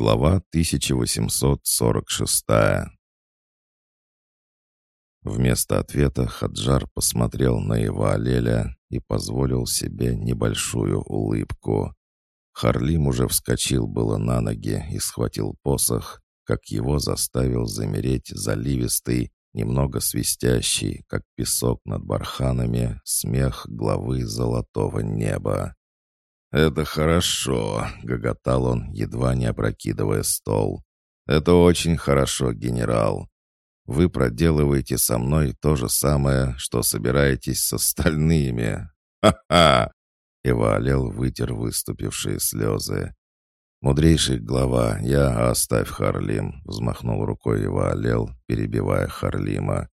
Глава 1846 Вместо ответа Хаджар посмотрел на Ива и позволил себе небольшую улыбку. Харлим уже вскочил было на ноги и схватил посох, как его заставил замереть заливистый, немного свистящий, как песок над барханами, смех главы золотого неба. «Это хорошо», — гоготал он, едва не опрокидывая стол. «Это очень хорошо, генерал. Вы проделываете со мной то же самое, что собираетесь с остальными. Ха-ха!» Ивалел вытер выступившие слезы. «Мудрейший глава, я оставь Харлим», — взмахнул рукой Ивалел, перебивая Харлима.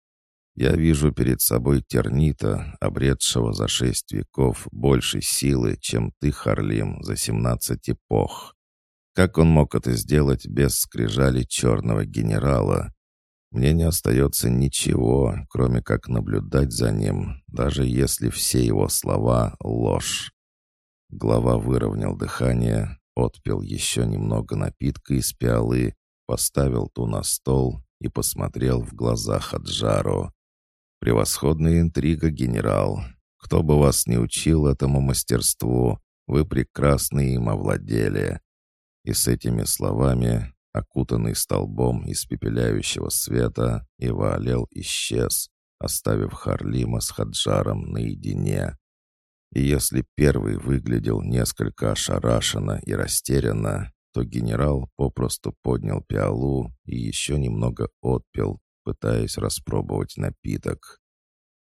Я вижу перед собой тернита, обретшего за шесть веков больше силы, чем ты, Харлим, за семнадцать эпох. Как он мог это сделать без скрижали черного генерала? Мне не остается ничего, кроме как наблюдать за ним, даже если все его слова — ложь. Глава выровнял дыхание, отпил еще немного напитка из пиалы, поставил ту на стол и посмотрел в глаза Хаджару. «Превосходная интрига, генерал. Кто бы вас не учил этому мастерству, вы прекрасно им овладели». И с этими словами, окутанный столбом испепеляющего света, Иваалел исчез, оставив Харлима с Хаджаром наедине. И если первый выглядел несколько ошарашенно и растерянно, то генерал попросту поднял пиалу и еще немного отпил, пытаясь распробовать напиток.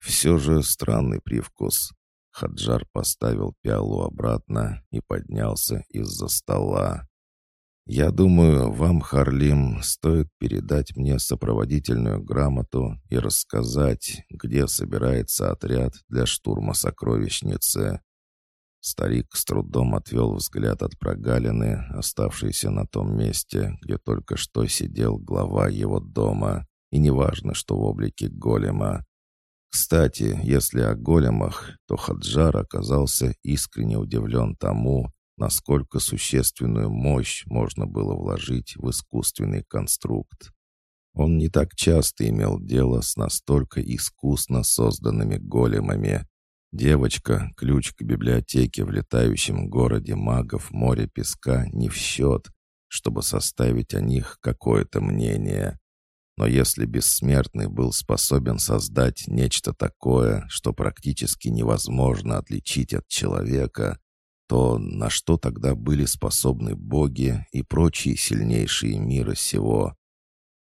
Все же странный привкус. Хаджар поставил пиалу обратно и поднялся из-за стола. «Я думаю, вам, Харлим, стоит передать мне сопроводительную грамоту и рассказать, где собирается отряд для штурма сокровищницы». Старик с трудом отвел взгляд от прогалины, оставшейся на том месте, где только что сидел глава его дома, и неважно, что в облике голема. Кстати, если о големах, то Хаджар оказался искренне удивлен тому, насколько существенную мощь можно было вложить в искусственный конструкт. Он не так часто имел дело с настолько искусно созданными големами. Девочка, ключ к библиотеке в летающем городе магов море песка не в счет, чтобы составить о них какое-то мнение. Но если бессмертный был способен создать нечто такое, что практически невозможно отличить от человека, то на что тогда были способны боги и прочие сильнейшие мира сего?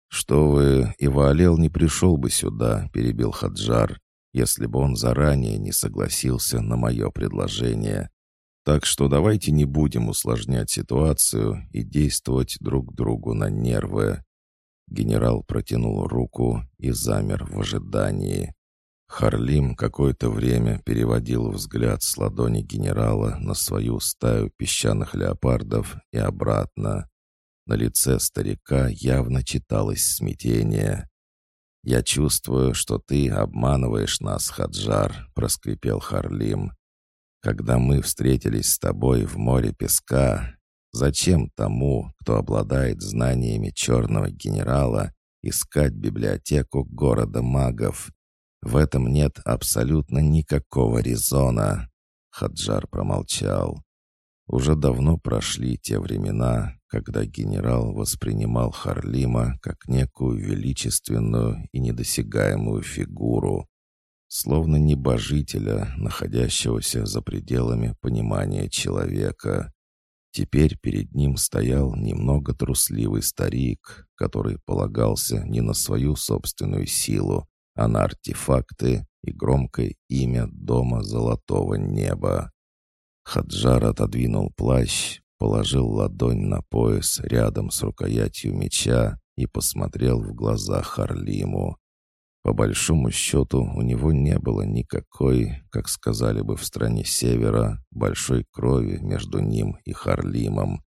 «Что вы, Иваалел не пришел бы сюда», — перебил Хаджар, «если бы он заранее не согласился на мое предложение. Так что давайте не будем усложнять ситуацию и действовать друг другу на нервы. Генерал протянул руку и замер в ожидании. Харлим какое-то время переводил взгляд с ладони генерала на свою стаю песчаных леопардов и обратно. На лице старика явно читалось смятение. «Я чувствую, что ты обманываешь нас, Хаджар», — проскрипел Харлим. «Когда мы встретились с тобой в море песка, Зачем тому, кто обладает знаниями черного генерала, искать библиотеку города магов? В этом нет абсолютно никакого резона. Хаджар промолчал. Уже давно прошли те времена, когда генерал воспринимал Харлима как некую величественную и недосягаемую фигуру, словно небожителя, находящегося за пределами понимания человека. Теперь перед ним стоял немного трусливый старик, который полагался не на свою собственную силу, а на артефакты и громкое имя Дома Золотого Неба. Хаджар отодвинул плащ, положил ладонь на пояс рядом с рукоятью меча и посмотрел в глаза Харлиму. По большому счету у него не было никакой, как сказали бы в стране Севера, большой крови между ним и Харлимом.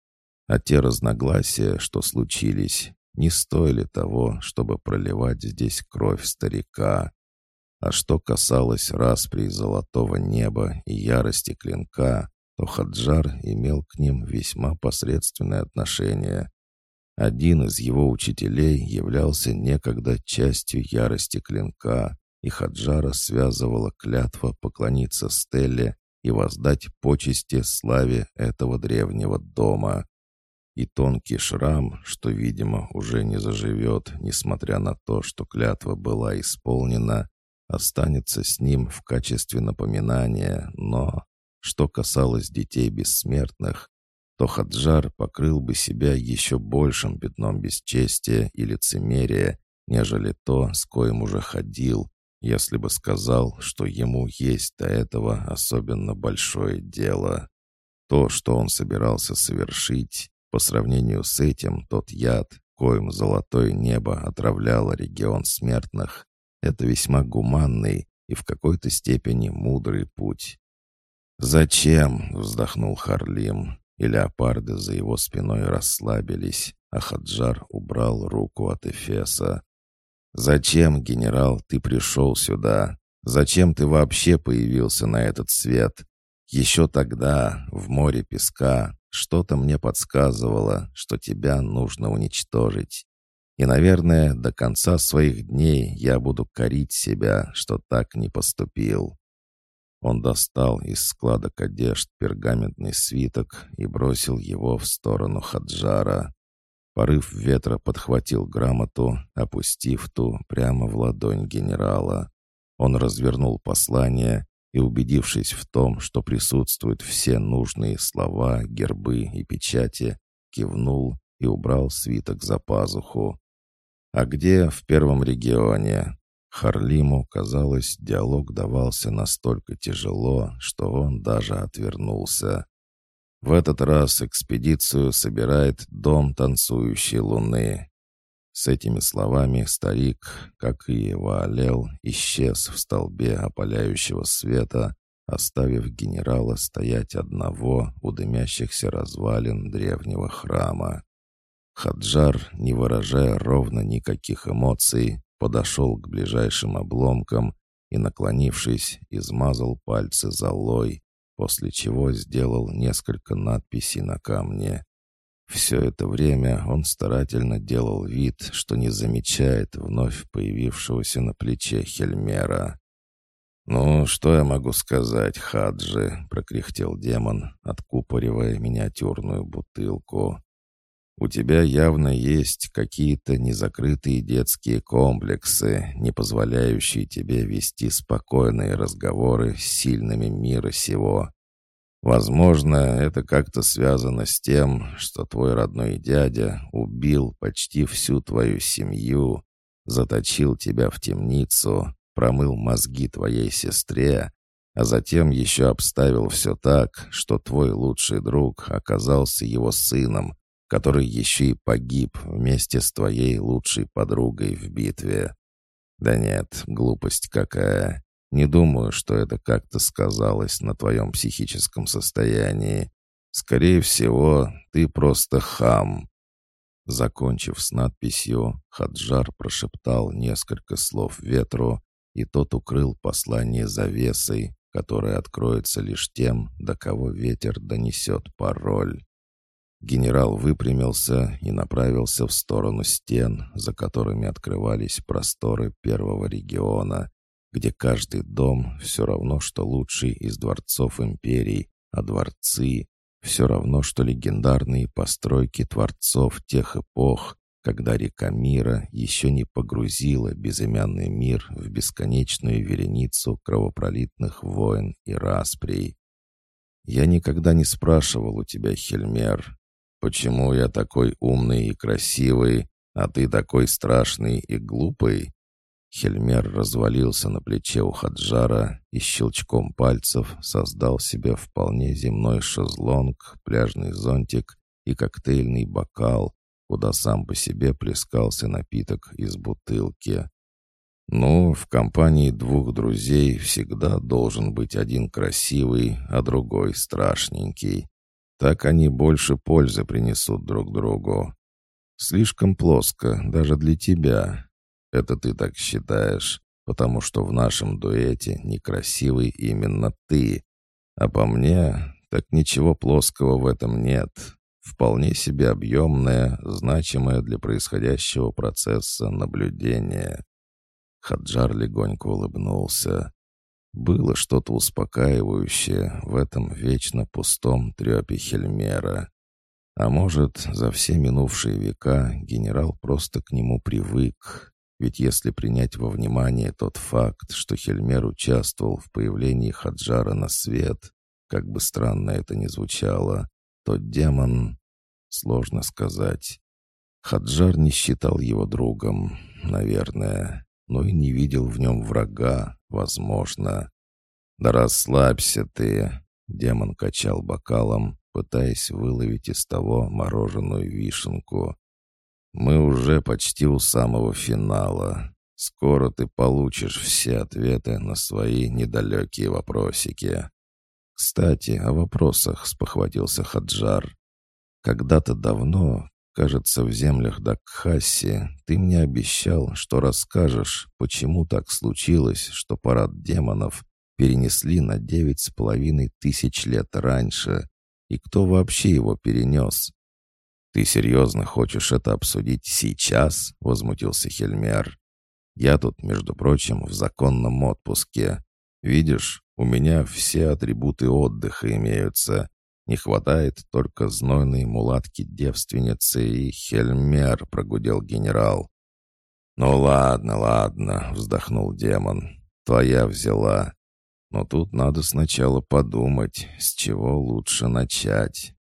А те разногласия, что случились, не стоили того, чтобы проливать здесь кровь старика. А что касалось распри золотого неба и ярости клинка, то Хаджар имел к ним весьма посредственное отношение, Один из его учителей являлся некогда частью ярости клинка, и Хаджара связывала клятва поклониться Стелле и воздать почести славе этого древнего дома. И тонкий шрам, что, видимо, уже не заживет, несмотря на то, что клятва была исполнена, останется с ним в качестве напоминания, но, что касалось детей бессмертных, то Хаджар покрыл бы себя еще большим пятном бесчестия и лицемерия, нежели то, с коим уже ходил, если бы сказал, что ему есть до этого особенно большое дело. То, что он собирался совершить, по сравнению с этим, тот яд, коим золотое небо отравляло регион смертных, это весьма гуманный и в какой-то степени мудрый путь. «Зачем?» — вздохнул Харлим, и леопарды за его спиной расслабились, а Хаджар убрал руку от Эфеса. «Зачем, генерал, ты пришел сюда? Зачем ты вообще появился на этот свет? Еще тогда, в море песка, что-то мне подсказывало, что тебя нужно уничтожить. И, наверное, до конца своих дней я буду корить себя, что так не поступил». Он достал из складок одежд пергаментный свиток и бросил его в сторону Хаджара. Порыв ветра подхватил грамоту, опустив ту прямо в ладонь генерала. Он развернул послание и, убедившись в том, что присутствуют все нужные слова, гербы и печати, кивнул и убрал свиток за пазуху. «А где в первом регионе?» Харлиму, казалось, диалог давался настолько тяжело, что он даже отвернулся. В этот раз экспедицию собирает дом танцующей луны. С этими словами старик, как и его олел, исчез в столбе опаляющего света, оставив генерала стоять одного у дымящихся развалин древнего храма. Хаджар, не выражая ровно никаких эмоций, подошел к ближайшим обломкам и, наклонившись, измазал пальцы золой, после чего сделал несколько надписей на камне. Все это время он старательно делал вид, что не замечает вновь появившегося на плече Хельмера. «Ну, что я могу сказать, Хаджи?» — прокряхтел демон, откупоривая миниатюрную бутылку. У тебя явно есть какие-то незакрытые детские комплексы, не позволяющие тебе вести спокойные разговоры с сильными мира сего. Возможно, это как-то связано с тем, что твой родной дядя убил почти всю твою семью, заточил тебя в темницу, промыл мозги твоей сестре, а затем еще обставил все так, что твой лучший друг оказался его сыном, который еще и погиб вместе с твоей лучшей подругой в битве. Да нет, глупость какая. Не думаю, что это как-то сказалось на твоем психическом состоянии. Скорее всего, ты просто хам. Закончив с надписью, Хаджар прошептал несколько слов ветру, и тот укрыл послание завесой, которая откроется лишь тем, до кого ветер донесет пароль. Генерал выпрямился и направился в сторону стен, за которыми открывались просторы первого региона, где каждый дом все равно, что лучший из дворцов империй, а дворцы — все равно, что легендарные постройки творцов тех эпох, когда река мира еще не погрузила безымянный мир в бесконечную вереницу кровопролитных войн и расприй. «Я никогда не спрашивал у тебя, Хельмер, Почему я такой умный и красивый, а ты такой страшный и глупый?» Хельмер развалился на плече у Хаджара и щелчком пальцев создал себе вполне земной шезлонг, пляжный зонтик и коктейльный бокал, куда сам по себе плескался напиток из бутылки. «Ну, в компании двух друзей всегда должен быть один красивый, а другой страшненький. Так они больше пользы принесут друг другу. Слишком плоско даже для тебя. Это ты так считаешь, потому что в нашем дуэте некрасивый именно ты. А по мне, так ничего плоского в этом нет. Вполне себе объемное, значимое для происходящего процесса наблюдение. Хаджар легонько улыбнулся. Было что-то успокаивающее в этом вечно пустом трепе Хельмера. А может, за все минувшие века генерал просто к нему привык. Ведь если принять во внимание тот факт, что Хельмер участвовал в появлении Хаджара на свет, как бы странно это ни звучало, то демон... Сложно сказать. Хаджар не считал его другом, наверное, но и не видел в нем врага, возможно. «Да расслабься ты!» — демон качал бокалом, пытаясь выловить из того мороженую вишенку. «Мы уже почти у самого финала. Скоро ты получишь все ответы на свои недалекие вопросики». «Кстати, о вопросах», — спохватился Хаджар. «Когда-то давно, кажется, в землях Дакхаси, ты мне обещал, что расскажешь, почему так случилось, что парад демонов перенесли на девять с половиной тысяч лет раньше, и кто вообще его перенес?» «Ты серьезно хочешь это обсудить сейчас?» — возмутился Хельмер. «Я тут, между прочим, в законном отпуске. Видишь, у меня все атрибуты отдыха имеются. Не хватает только знойной мулатки-девственницы и Хельмер», — прогудел генерал. «Ну ладно, ладно», — вздохнул демон. «Твоя взяла. Но тут надо сначала подумать, с чего лучше начать.